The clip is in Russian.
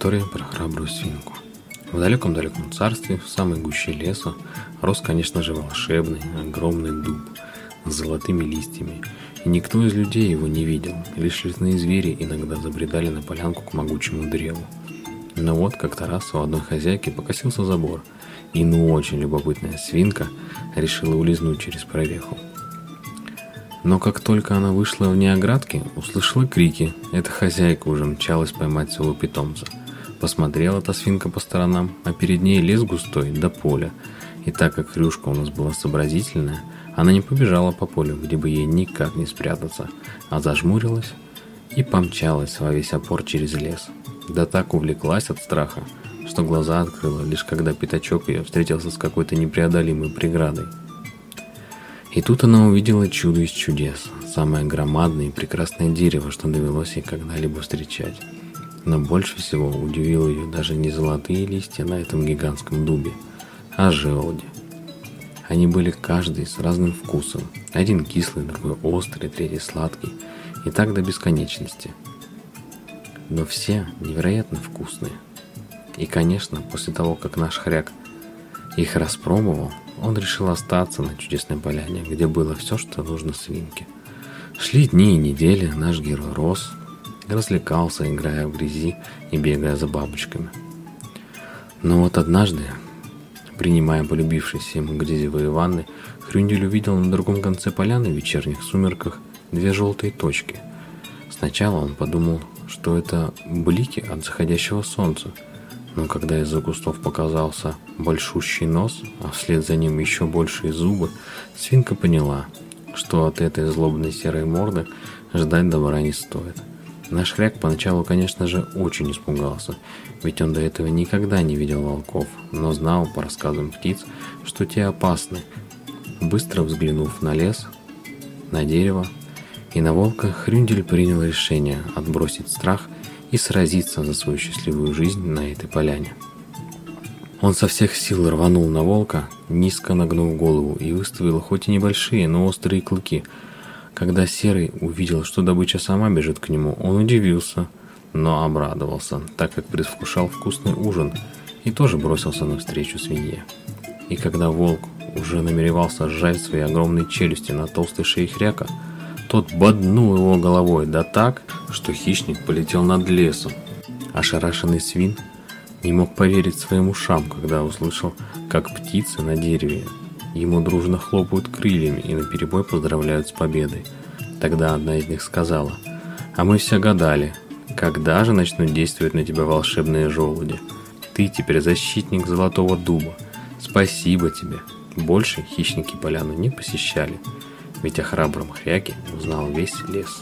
История про храбрую свинку. В далеком-далеком царстве, в самой гуще леса, рос, конечно же, волшебный, огромный дуб с золотыми листьями. И никто из людей его не видел, лишь лесные звери иногда забредали на полянку к могучему древу. Но вот как-то раз у одной хозяйки покосился забор, и ну очень любопытная свинка решила улизнуть через прореху. Но как только она вышла вне оградки, услышала крики. Эта хозяйка уже мчалась поймать своего питомца – Посмотрела та свинка по сторонам, а перед ней лес густой до поля. И так как Хрюшка у нас была сообразительная, она не побежала по полю, где бы ей никак не спрятаться, а зажмурилась и помчалась во весь опор через лес. Да так увлеклась от страха, что глаза открыла, лишь когда пятачок ее встретился с какой-то непреодолимой преградой. И тут она увидела чудо из чудес, самое громадное и прекрасное дерево, что довелось ей когда-либо встречать. Но больше всего удивило ее даже не золотые листья на этом гигантском дубе, а желуди. Они были каждый с разным вкусом. Один кислый, другой острый, третий сладкий. И так до бесконечности. Но все невероятно вкусные. И, конечно, после того, как наш хряк их распробовал, он решил остаться на чудесной поляне, где было все, что нужно свинке. Шли дни и недели, наш герой рос, развлекался, играя в грязи и бегая за бабочками. Но вот однажды, принимая полюбившиеся ему грязевые ванны, Хрюндель увидел на другом конце поляны в вечерних сумерках две желтые точки. Сначала он подумал, что это блики от заходящего солнца, но когда из-за кустов показался большущий нос, а вслед за ним еще большие зубы, свинка поняла, что от этой злобной серой морды ждать добра не стоит. Наш хряк поначалу, конечно же, очень испугался, ведь он до этого никогда не видел волков, но знал по рассказам птиц, что те опасны. Быстро взглянув на лес, на дерево и на волка, Хрюндель принял решение отбросить страх и сразиться за свою счастливую жизнь на этой поляне. Он со всех сил рванул на волка, низко нагнув голову и выставил хоть и небольшие, но острые клыки – когда Серый увидел, что добыча сама бежит к нему, он удивился, но обрадовался, так как предвкушал вкусный ужин и тоже бросился навстречу свинье. И когда волк уже намеревался сжать свои огромные челюсти на толстой шее хряка, тот боднул его головой, да так, что хищник полетел над лесом. Ошарашенный свин не мог поверить своим ушам, когда услышал, как птицы на дереве Ему дружно хлопают крыльями и наперебой поздравляют с победой. Тогда одна из них сказала, «А мы все гадали, когда же начнут действовать на тебя волшебные желуди? Ты теперь защитник Золотого Дуба. Спасибо тебе!» Больше хищники поляну не посещали, ведь о храбром хряке узнал весь лес.